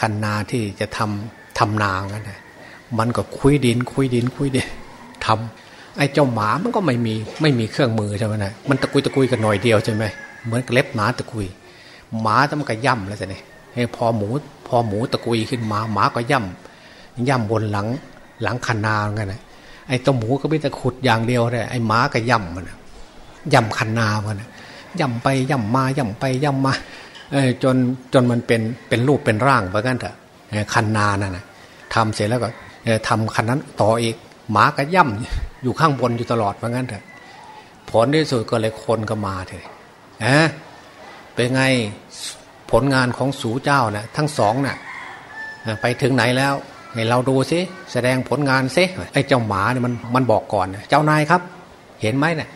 คันนาที่จะทำทำนาว่างั้นเถอะมันก็คุยดิน คุยดิน คุยดินทำไอ้เจ้าหมามันก็ไม่มีไม่มีเครื่องมือใช่ไหมนะมันตะกุยตะกุยกันหน่อยเดียวใช่ไหมเหมือนเล็บหมาตะกุย หมาจะมันก็ย่ำแล้วใช่ไหม พอหมูพอหมูตะกุยขึ้นมาหมาก็ย่ำย่ำบนหลังหลังคันนาเหมือนกันนะไอ้ตัวหมูก็ไม่แต่ขุดอย่างเดียวเลยไอ้หมาก็ย่ำมันย่ำคันนามันย่ำไปย่ำมาย่ำไปย่ำมาจนจนมันเป็นเป็นรูปเป็นร่างไปกันเถอะคันนานั่นนะทำเสร็จแล้วก็ทำคันนั้นต่ออีกหมาก็ย่ำอยู่ข้างบนอยู่ตลอดว่างั้นเถอะผลที่สุดก็เลยคนก็มาเลยเอะเป็นไง ผลงานของสูเจ้านะ่ะทั้งสองนะ่ะไปถึงไหนแล้วให้เราดูซิแสดงผลงานซิไอ้เจ้าหมาเนี่ยมันมันบอกก่อนเจ้านายครับ เห็นไหมเนี่ย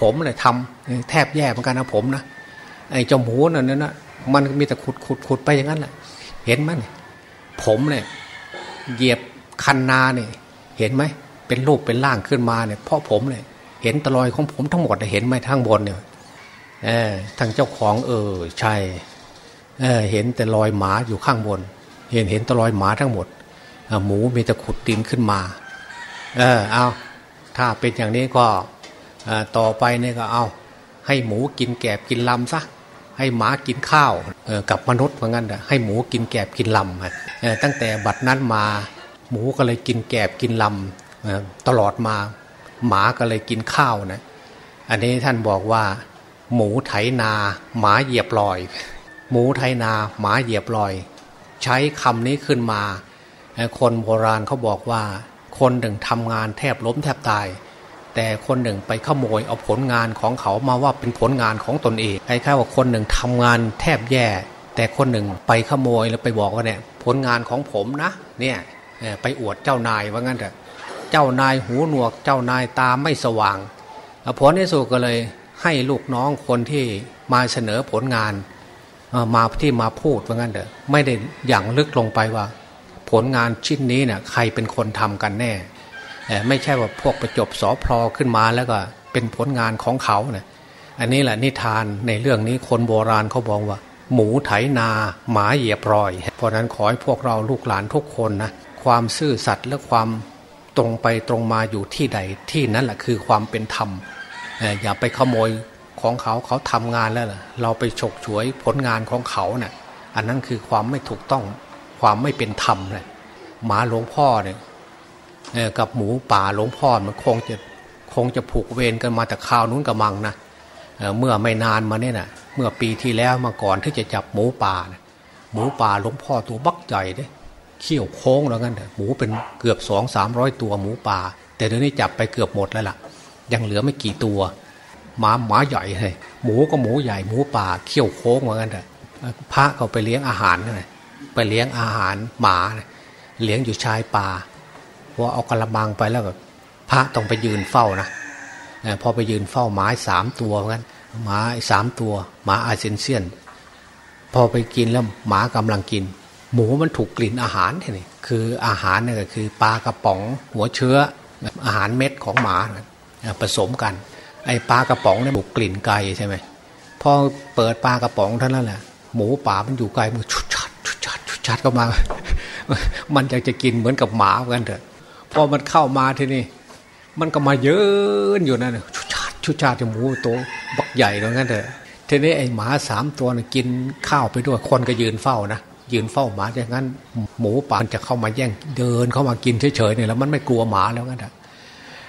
ผมเนี่ยทำแทบแย่เหมือนกันนะผมนะไอ้เจ้าหมูนั่นนะมันมีแต่ขุดขุดขุดไปอย่างนั้นแหละเห็นไหมเนี่ยผมเนี่ยเหยียบคันนาเนี่ยเห็นไหมเป็นรูปเป็นร่างขึ้นมาเนี่ยเพราะผมเนี่ยเห็นตลอยของผมทั้งหมดเห็นไหมทางบนเนี่ยเออทางเจ้าของเออใช่ เออเห็นแต่รอยหมาอยู่ข้างบน เห็นเห็นตลอยหมาทั้งหมด หมูมีแต่ขุดดินขึ้นมา เออเอาถ้าเป็นอย่างนี้ก็ต่อไปเนี่ยก็เอา ให้หมูกินแกบกินลำซะให้หมากินข้าวกับมนุษย์เหมือนกันให้หมูกินแกบกินลำตั้งแต่บัดนั้นมาหมูก็เลยกินแกบกินลำตลอดมา หมาก็เลยกินข้าวนะ อันนี้ท่านบอกว่า หมูไถนา หมาเหยียบลอย หมูไถนาหมาเหยียบลอย ใช้คำนี้ขึ้นมา คนโบราณเขาบอกว่า คนหนึ่งทำงานแทบล้มแทบตาย แต่คนหนึ่งไปขโมยเอาผลงานของเขามาว่าเป็นผลงานของตนเองคล้ายๆว่าคนหนึ่งทำงานแทบแย่ แต่คนหนึ่งไปขโมยแล้วไปบอกว่าเนี่ยผลงานของผมนะเนี่ยไปอวดเจ้านายว่างั้นเถอะเจ้านายหูหนวก เจ้านายตาไม่สว่างผลที่สุดก็เลยให้ลูกน้องคนที่มาเสนอผลงาน มาที่มาพูดว่างั้นเถอะไม่ได้อย่างลึกลงไปว่า ผลงานชิ้นนี้เนี่ยใครเป็นคนทำกันแน่ไม่ใช่ว่าพวกประจบสอพลอขึ้นมาแล้วก็เป็นผลงานของเขาเนี่ยอันนี้แหละนิทานในเรื่องนี้คนโบราณเขาบอกว่า หมูไถนาหมาเหยียบรอย เพราะนั้นขอให้พวกเราลูกหลานทุกคนนะความซื่อสัตย์และความตรงไปตรงมาอยู่ที่ใดที่นั้นแหละคือความเป็นธรรมอย่าไปขโมย ของเขาเขาทำงานแล้วเราไปฉกฉวยผลงานของเขาเนะ่ยอันนั้นคือความไม่ถูกต้องความไม่เป็นธรรมเลยหมาหลวงพ่อเนี่ยกับหมูป่าหลวงพ่อมันคงจะคงจะผูกเวรกันมาแต่ข่าวนู้นกับมังนะเเมื่อไม่นานมาเนี่ยนะเมื่อปีที่แล้วมาก่อนที่จะจับหมูป่านะหมูป่าหลวงพ่อตัวบักใหญ่เด้เขี้ยวโค้งแล้วกันหมูเป็นเกือบสองสามร้อยตัวหมูป่า แต่เดี๋ยวนี้จับไปเกือบหมดแล้วล่ะ ยังเหลือไม่กี่ตัว หมาหมาใหญ่เลยหมูก็หมูใหญ่หมูป่าเขี้ยวโค้งเหมือนกันเถอะพระเขาไปเลี้ยงอาหารนะไปเลี้ยงอาหารหมาเลี้ยงอยู่ชายป่าพอเอากระมังไปแล้วก็พระต้องไปยืนเฝ้านะพอไปยืนเฝ้าหมาสามตัวเหมือนกันหมาสามตัว หมาอาเซนเซียน พอไปกินแล้วหมากำลังกิน หมูมันถูกกลิ่นอาหารนี่คืออาหารเนี่ยก็คือปลากระป๋องหัวเชื้ออาหารเม็ดของหมาผสมกัน ไอ้ปลากระป๋องเนี่ยบุกกลิ่นไก่ใช่ไหมพอเปิดปลากระป๋องเท่านั้นแหละหมูป่ามันอยู่ไกลมันชุดชัดชุดชัดชุดชัดเข้ามา มันอยากจะกินเหมือนกับหมาเหมือนกันเถอะพอมันเข้ามาที่นี่ มันก็มาเยอะอยู่นั่นชุดชัดชุดชัดจะหมูโตบักใหญ่เหมือนกันเถอะทีนี้ไอ้หมาสามตัวน่ยกินข้าวไปด้วยคนก็ยืนเฝ้านะยืนเฝ้าหมาอย่างนั้น หมูป่าจะเข้ามาแย่งเดินเข้ามากินเฉยๆเนี่ยแล้วมันไม่กลัวหมาแล้วกันเถอะ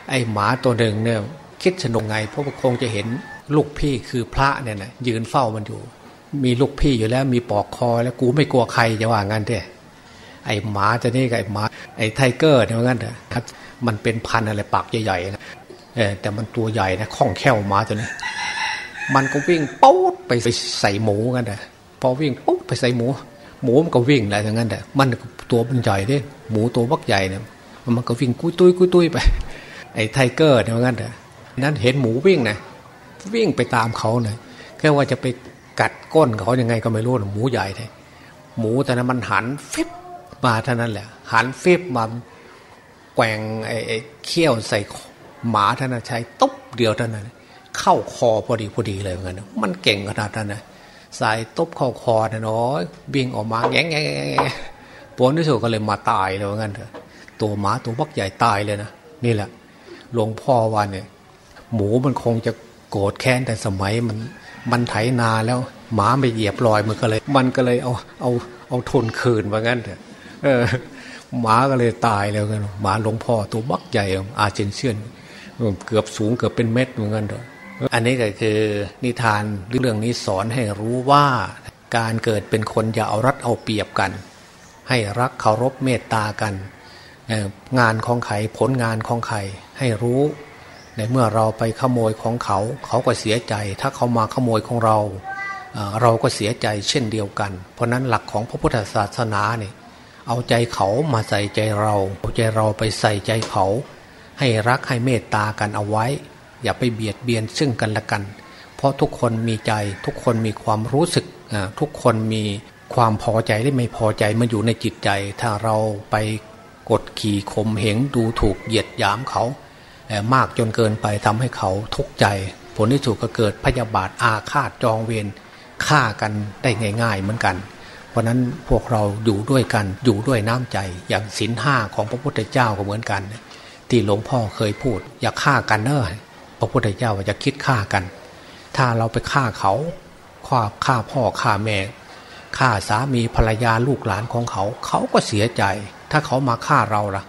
ไอ้หมาตัวหนึ่งเนี่ย คิดสนุกไง เพราะคงจะเห็นลูกพี่คือพระเนี่ยนะยืนเฝ้ามันอยู่ มีลูกพี่อยู่แล้วมีปอกคอแล้วกูไม่กลัวใครจะว่างั้นเด้ไอหมาจะนี่กับไอหมาไอไทเกอร์เนี่ยว่างั้นเถอะมันเป็นพันอะไรปากใหญ่ๆนะเออแต่มันตัวใหญ่นะคล่องแคล่วหมาตัวนี้มันก็วิ่งปุ๊บไปใส่หมูกันเถอะพอวิ่งปุ๊บไปใส่หมู หมูมันก็วิ่งอะไรอย่างนั้นแต่มันตัวมันใหญ่ด้หมูตัวบักใหญ่เนี่ยมันก็วิ่งกุ้ยตุ้ยกุ้ยตุ้ยไปไอ้ไทเกอร์เนี่ยว่างั้นเถอะ นั้นเห็นหมูวิ่งนะวิ่งไปตามเขาเลยแค่ว่าจะไปกัดก้นเขายังไงก็ไม่รู้หมูใหญ่เลยหมูแต่นั้นมันหันฟิบมาเท่านั้นแหละ หันฟิบมาแกว่งไอ้เขี้ยวใส่หมาท่านใช้ตบเดียวเท่านั้น เข้าคอพอดีพอดีเลยเหมือนกันมันเก่งขนาดนั้นนะใส่ตบเข้าคอนะน้อยวิ่งออกมาแง่แง่ปนที่สุดก็เลยมาตายเลยเหมือนกันเถอะตัวหมาตัวบักใหญ่ตายเลยนะนี่แหละหลวงพ่อวันเนี่ย หมูมันคงจะโกรธแค้นแต่สมัยมันมันไถนาแล้วหมาไม่เหยียบรอยมันก็เลย มันก็เลยเอาเอาเอาทนคืนว่างั้นเถอะหมาก็เลยตายแล้วกันหมาหลวงพ่อตัวบักใหญ่อาเจนเซียนเกือบสูงเกือบเป็นเม็ดเหมือนกันเถอะอันนี้ก็คือนิทานเรื่องนี้สอนให้รู้ว่าการเกิดเป็นคนอย่าเอารัดเอาเปรียบกัน ให้รักเคารพเมตตากัน งานของใครผลงานของใครให้รู้ ในเมื่อเราไปขโมยของเขา เขาก็เสียใจ ถ้าเขามาขโมยของเรา เราก็เสียใจเช่นเดียวกัน เพราะนั้นหลักของพระพุทธศาสนาเนี่ยเอาใจเขามาใส่ใจเรา เอาใจเราไปใส่ใจเขา ให้รักให้เมตตากันเอาไว้ อย่าไปเบียดเบียนซึ่งกันและกัน เพราะทุกคนมีใจทุกคนมีความรู้สึกทุกคนมีความพอใจหรือไม่พอใจมันอยู่ในจิตใจ ถ้าเราไปกดขี่ข่มเหงดูถูกเหยียดหยามเขา มากจนเกินไปทำให้เขาทุกข์ใจ ผลที่สุดก็เกิดพยาบาทอาฆาตจองเวรฆ่ากันได้ง่าย ๆ เหมือนกัน เพราะนั้นพวกเราอยู่ด้วยกันอยู่ด้วยน้ำใจอย่างศีลห้าของพระพุทธเจ้าก็เหมือนกัน ที่หลวงพ่อเคยพูด อย่าฆ่ากันเนอะพระพุทธเจ้าว่าจะคิดฆ่ากัน ถ้าเราไปฆ่าเขาฆ่าฆ่าพ่อฆ่าแม่ฆ่าสามีภรรยาลูกหลานของเขา เขาก็เสียใจ ถ้าเขามาฆ่าเราล่ะ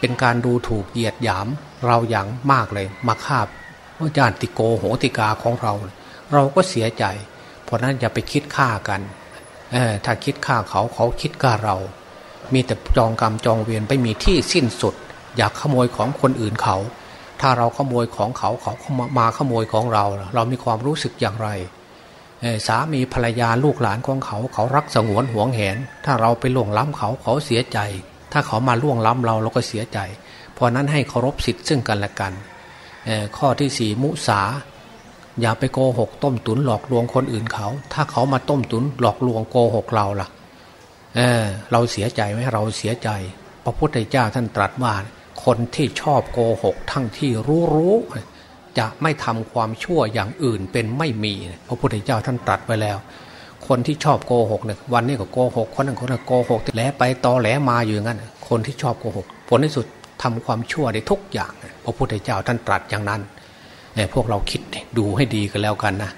เป็นการดูถูกเหยียดหยาม เราอย่างมากเลยมาฆ่าว่าญาติโกโหติกาของเรา เราก็เสียใจ เพราะนั้นอย่าไปคิดฆ่ากันถ้าคิดฆ่าเขาเขาคิดฆ่าเรา มีแต่จองกรรมจองเวียนไปมีที่สิ้นสุด อยากขโมยของคนอื่นเขา ถ้าเราขโมยของเขาเขามาขโมยของเรา เรามีความรู้สึกอย่างไรสามีภรรยาลูกหลานของเขาเขารักสงวนห่วงแหน ถ้าเราไปล่วงล้ำเขาเขาเสียใจ ถ้าเขามาล่วงล้ำเราเราก็เสียใจ เพราะนั้นให้เคารพสิทธิ์ซึ่งกันและกัน ข้อที่สี่มุสา อย่าไปโกหกต้มตุนหลอกลวงคนอื่นเขา ถ้าเขามาต้มตุนหลอกลวงโกหกเราล่ะเเราเสียใจไหมเราเสียใจ พระพุทธเจ้าท่านตรัสว่าคนที่ชอบโกหกทั้งที่รู้รู้จะไม่ทำความชั่วอย่างอื่นเป็นไม่มี พระพุทธเจ้าท่านตรัสไว้แล้ว คนที่ชอบโกหกเนี่ยวันนี้ก็โกหกคนนั้นคนนั้นโกหกแหลไปตอแหลมาอยู่งั้นคนที่ชอบโกหกผลที่สุด ทำความชั่วได้ทุกอย่าง พระพุทธเจ้าท่านตรัสอย่างนั้นพวกเราคิดดูให้ดีกันแล้วกันนะ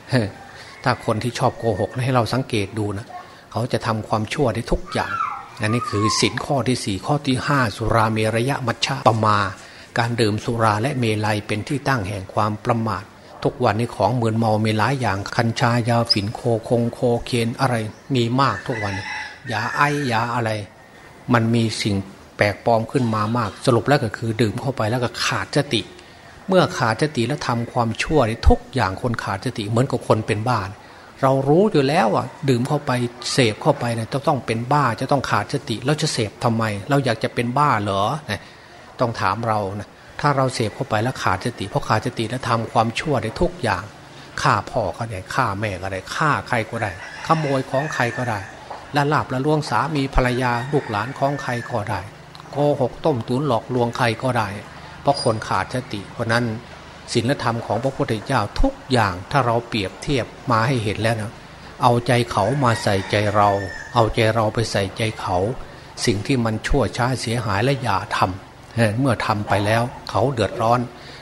ถ้าคนที่ชอบโกหกให้เราสังเกตดูนะเขาจะทำความชั่วได้ทุกอย่างอันนี้คือสินข้อที่สี่ข้อที่ห้าสุราเมรยะมัชฌะปมา การดื่มสุราและเมลัยเป็นที่ตั้งแห่งความประมาท ทุกวันนี้ของเหมือนเมามีหลายอย่างคัญชายาฝิ่นโคคงโคเคนอะไร มีมากทุกวันยาไอยาอะไร มันมีสิ่ง ปลกปลอมขึ้นมามาก สรุปแล้วก็คือดื่มเข้าไปแล้วก็ขาดสติ เมื่อขาดสติแล้วทำความชั่วทุกอย่างคนขาดสติเหมือนกับคนเป็นบ้านเรารู้อยู่แล้วอะดื่มเข้าไปเสพเข้าไปเนี่ยต้องต้องเป็นบ้าจะต้องขาดสติเราจะเสพทำไม เราอยากจะเป็นบ้าเหรอต้องถามเรานะถ้าเราเสพเข้าไปแล้วขาดสติเพราะขาดสติแล้วทำความชั่วได้ทุกอย่างฆ่าพ่อก็ได้ฆ่าแม่ก็ได้ฆ่าใครก็ได้ขโมยของใครก็ได้ละลาบละล่วงสามีภรรยาลูกหลานของใครก็ได้ โกหกต้มตุ๋นหลอกลวงใครก็ได้ เพราะคนขาดสติ เพราะนั้นศีลธรรมของพระพุทธเจ้าทุกอย่างถ้าเราเปรียบเทียบมาให้เห็นแล้วนะเอาใจเขามาใส่ใจเรา เอาใจเราไปใส่ใจเขา สิ่งที่มันชั่วช้าเสียหายและอย่าทำเมื่อทำไปแล้ว เขาเดือดร้อน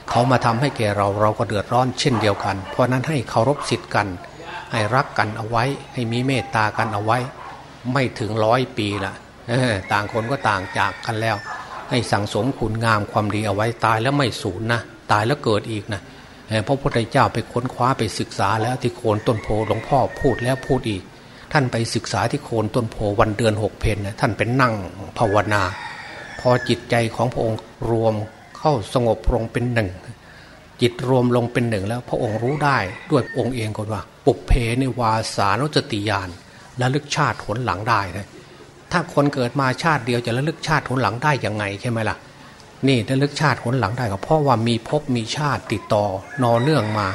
เขามาทำให้แก่เราเราก็เดือดร้อนเช่นเดียวกัน เพราะนั้นให้เคารพสิทธิ์กัน ให้รักกันเอาไว้ ให้มีเมตตากันเอาไว้ ไม่ถึงร้อยปีละ ต่างคนก็ต่างจากกันแล้ว ให้สั่งสมคุณงามความดีเอาไว้ตายแล้วไม่สูญนะตายแล้วเกิดอีกนะพระพุทธเจ้าไปค้นคว้าไปศึกษาแล้วที่โคนต้นโพหลวงพ่อพูดแล้วพูดอีก ท่านไปศึกษาที่โคนต้นโพวันเดือนหกเพนนะท่านเป็นนั่งภาวนา พอจิตใจของพระองค์รวมเข้าสงบลงเป็นหนึ่งจิตรวมลงเป็นหนึ่งแล้วพระองค์รู้ได้ด้วยองค์เองก่อนว่า ปุกเพในวาสานุจติยานและลึกชาติผลหลังได้นะ ถ้าคนเกิดมาชาติเดียวจะระลึกชาติผลหลังได้ยังไงใช่ไหมล่ะ นี่ระลึกชาติผลหลังได้ก็เพราะว่ามีภพมีชาติติดต่อนอเนื่องมา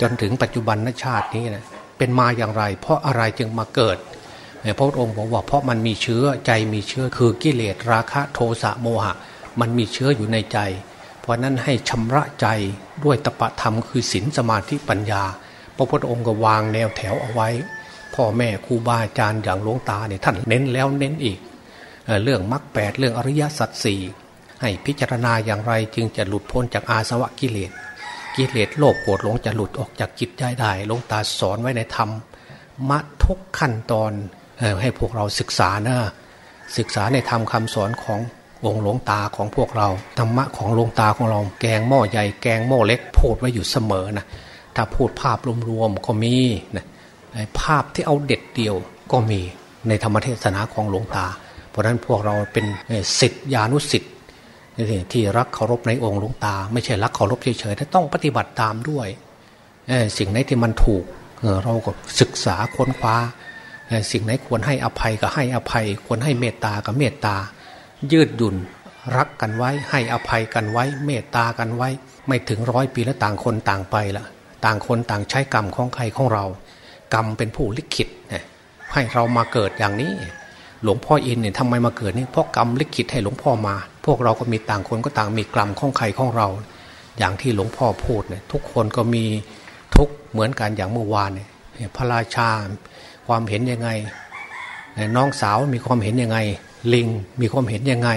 จนถึงปัจจุบันนชาตินี้นะเป็นมาอย่างไร เพราะอะไรจึงมาเกิดพระองค์บอกว่าเพราะมันมีเชื้อใจมีเชื้อคือกิเลสราคะโทสะโมหะ มันมีเชื้ออยู่ในใจ เพราะนั้นให้ชำระใจด้วยตปะธรรมคือศีลสมาธิปัญญา พระพุทธองค์ก็วางแนวแถวเอาไว้ พ่อแม่ครูบาอาจารย์อย่างหลวงตาเนี่ยท่านเน้นแล้วเน้นอีกเรื่องมรรคแปดเรื่องอริยสัจสี่ให้พิจารณาอย่างไรจึงจะหลุดพ้นจากอาสวะกิเลส กิเลสโลภโกรธหลงจะหลุดออกจากจิตใจได้หลวงตาสอนไว้ในธรรมมะทุกขั้นตอนให้พวกเราศึกษานะศึกษาในธรรมคาสอนขององค์หลวงตาของพวกเราธรรมะของหลวงตาของเราแกงหม้อใหญ่แกงหม้อเล็กพูดไว้อยู่เสมอนะถ้าพูดภาพรวมๆก็มีนะ ภาพที่เอาเด็ดเดียวก็มีในธรรมเทศนาของหลวงตา เพราะนั้นพวกเราเป็นสิทธิานุสิทธิที่รักเคารพในองค์หลวงตา ไม่ใช่รักเคารพเฉยๆแต่ต้องปฏิบัติตามด้วยสิ่งไหนที่มันถูกเราก็ศึกษาค้นคว้า สิ่งไหนควรให้อภัยก็ให้อภัย ควรให้เมตตาก็เมตตา ยืดหยุ่นรักกันไว้ ให้อภัยกันไว้ เมตตากันไว้ ไม่ถึงร้อยปีแล้วต่างคนต่างไปละต่างคนต่างใช้กรรมของใครของเรา รรมเป็นผู้ลิขิตให้เรามาเกิดอย่างนี้ หลวงพ่ออินเนี่ยทำไมมาเกิดนี่เพราะกรรมลิขิตให้หลวงพ่อมา พวกเราก็มีต่างคนก็ต่างมีกรรมของใครของเรา อย่างที่หลวงพ่อพูดเนี่ยทุกคนก็มีทุกเหมือนกันอย่างเมื่อวานเนี่ยพระราชาความเห็นยังไง น้องสาวมีความเห็นยังไง ลิงมีความเห็นยังไง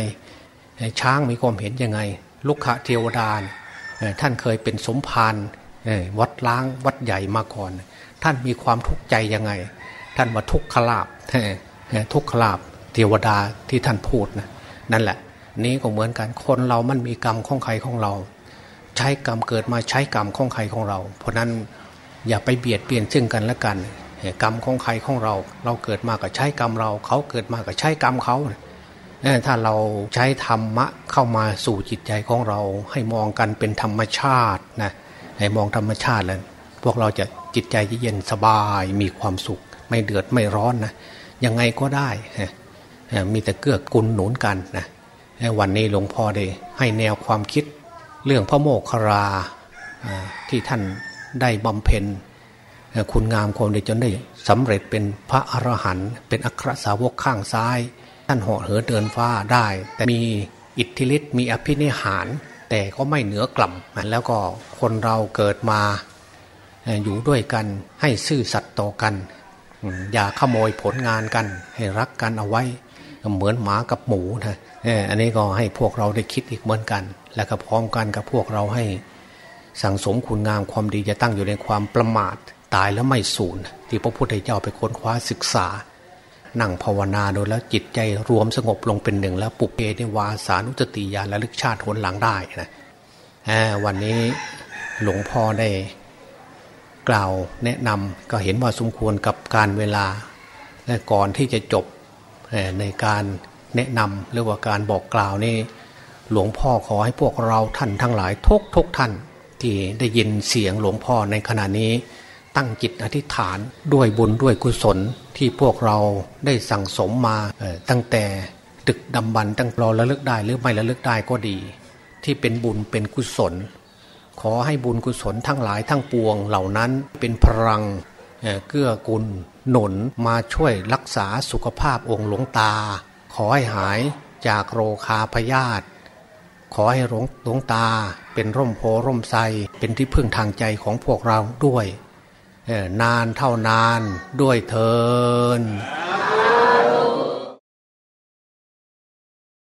ช้างมีความเห็นยังไงลุกขะเทวดาท่านเคยเป็นสมภารวัดล้างวัดใหญ่มาก่อน ท่านมีความทุกข์ใจยังไง ท่านว่าทุกขลาบทุกขลาบเทวดาที่ท่านพูดนะนั่นแหละ นี้ก็เหมือนกันคนเรามันมีกรรมของใครของเรา ใช้กรรมเกิดมาใช้กรรมของใครของเรา เพราะนั้นอย่าไปเบียดเบียนซึ่งกันและกันกรรมของใครของเรา เราเกิดมาก็ใช้กรรมเรา เขาเกิดมาก็ใช้กรรมเขาถ้าเราใช้ธรรมะเข้ามาสู่จิตใจของเราให้มองกันเป็นธรรมชาตินะให้มองธรรมชาติแล้วพวกเราจะ จิตใจเย็นสบายมีความสุข ไม่เดือดไม่ร้อนนะยังไงก็ได้มีแต่เกื้อกูลหนุนกันนะวันนี้หลวงพ่อได้ให้แนวความคิดเรื่องพระโมคคราที่ท่านได้บำเพ็ญคุณงามความดีจนได้สำเร็จเป็นพระอรหันต์เป็นอัครสาวกข้างซ้าย ท่านเหาะเหินเดินฟ้าได้ แต่มีอิทธิฤทธิ์มีอภินิหาร แต่ก็ไม่เหนือกล่ำแล้วก็คนเราเกิดมา อยู่ด้วยกันให้ซื่อสัตย์ต่อกัน อย่าขโมยผลงานกัน ให้รักกันเอาไว้ เหมือนหมากับหมูนะอันนี้ก็ให้พวกเราได้คิดอีกเหมือนกัน และก็พร้อมกันกับพวกเราให้สั่งสมคุณงามความดีจะตั้งอยู่ในความประมาทตายแล้วไม่สูญที่พระพุทธเจ้าไปค้นคว้าศึกษา นั่งภาวนาโดยแล้วจิตใจรวมสงบลงเป็นหนึ่งแล้วปุเพในวาสานุสติญาและลึกชาติหนหลังได้นะวันนี้หลวงพ่อได้ กล่าวแนะนำก็เห็นว่าสมควรกับการเวลาและก่อนที่จะจบในการแนะนำหรือว่าการบอกกล่าวนี่หลวงพ่อขอให้พวกเราท่านทั้งหลายทุกทุกท่านที่ได้ยินเสียงหลวงพ่อในขณะนี้ตั้งจิตอธิษฐานด้วยบุญด้วยกุศลที่พวกเราได้สั่งสมมาตั้งแต่ตึกดำบันตั้งรอระลึกได้หรือไม่ระลึกได้ก็ดี ที่เป็นบุญเป็นกุศล ขอให้บุญกุศลทั้งหลายทั้งปวงเหล่านั้นเป็นพลังเกื้อกุลหนุนมาช่วยรักษาสุขภาพองค์หลวงตา ขอให้หายจากโรคาพยาธิขอให้หลวงลงตาเป็นร่มโพร่มไทรเป็นที่พึ่งทางใจของพวกเราด้วยนานเท่านานด้วยเทิน